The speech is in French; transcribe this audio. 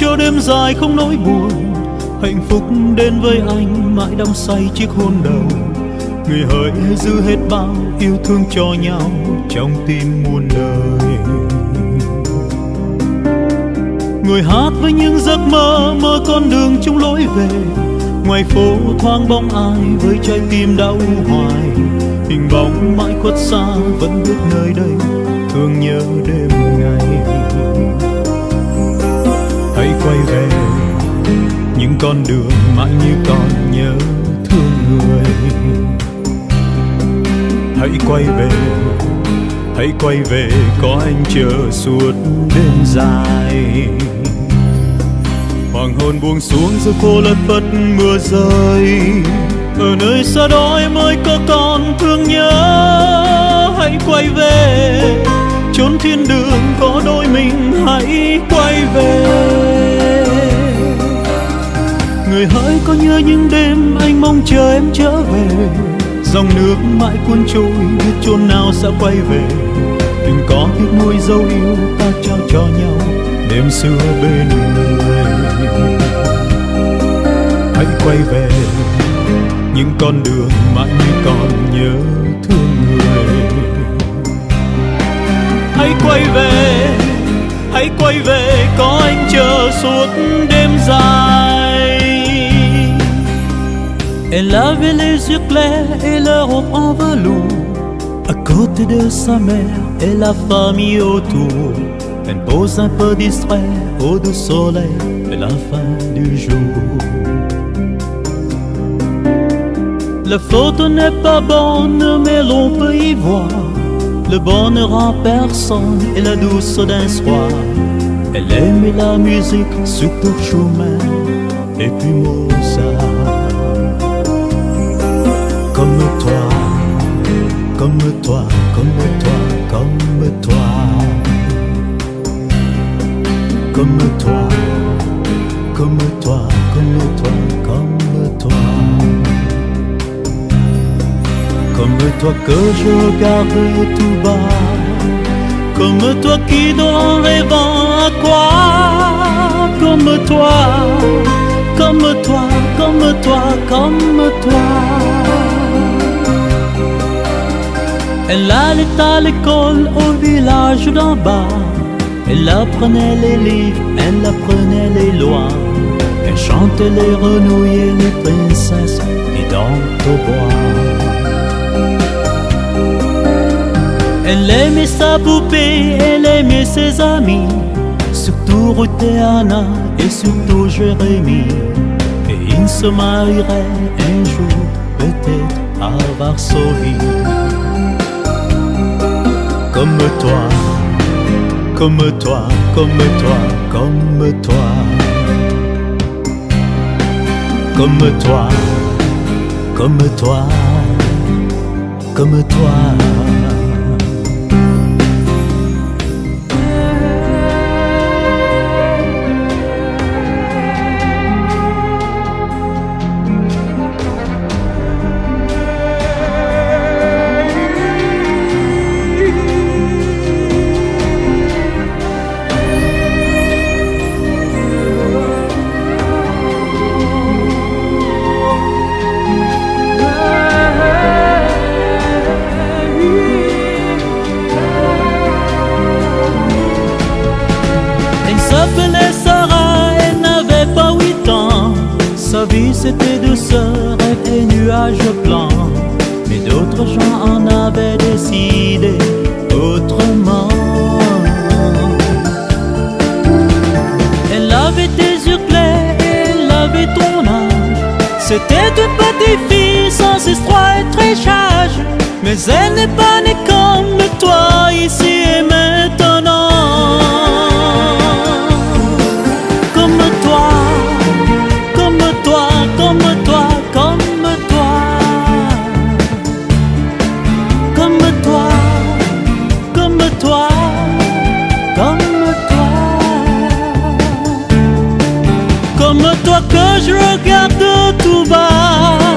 cho đêm dài không nỗi buồn. Hạnh phúc đến với anh mãi đắm say chiếc hôn đầu. Người hỡi giữ hết bao yêu thương cho nhau trong tim muôn đời người hát với những giấc mơ mơ con đường chung lối về. Ngoài phố thoáng bóng ai với trái tim đau hoài. Hình bóng mãi khuất xa vẫn biết nơi đây, thương nhớ đêm quay về. Những con đường mãi như còn nhớ thương người. Hãy quay về, hãy quay về, có anh chờ suốt đêm dài. Hoàng hôn buông xuống giữa phố lất phất mưa rơi. Ở nơi xa đó em ơi có còn thương nhớ. Hãy quay về, chốn thiên đường có đôi mình. Hãy quay về người hỡi, có nhớ những đêm anh mong chờ em trở về. Dòng nước mãi cuốn trôi, biết chốn nào sẽ quay về. Đừng có tiếc nuôi dấu yêu ta trao cho nhau, đêm xưa bên người. Hãy quay về những con đường mãi như còn nhớ thương người. Hãy quay về, hãy quay về, có anh chờ suốt đêm dài. Elle avait les yeux clairs et leur robe en velours. À côté de sa mère et la famille autour, elle pose un peu distrait au doux soleil de la fin du jour. La photo n'est pas bonne, mais l'on peut y voir le bonheur en personne et la douce d'un soir. Elle aimait la musique, surtout Schumann et puis Mozart. Comme toi, comme toi, comme toi, comme toi. Comme toi que je regarde tout bas. Comme toi qui dort en rêvant à quoi Comme toi, comme toi, comme toi, comme toi. Elle allait à l'école au village d'en bas. Elle apprenait les livres, elle apprenait les lois. Elle chantait les renouillés, les princesses et dans au bois. Elle aimait sa poupée, elle aimait ses amis, surtout Ruth et Anna et surtout Jérémie. Et ils se marieraient un jour, peut-être à Varsovie. Comme toi, comme toi, comme toi, comme toi. Comme toi, comme toi, comme toi. Gens en avaient décidé autrement. Elle avait des yeux clairs, elle avait ton âge. C'était une petite fille sans histoire et très. Mais elle n'est pas née comme toi ici toi que je regarde tout bas.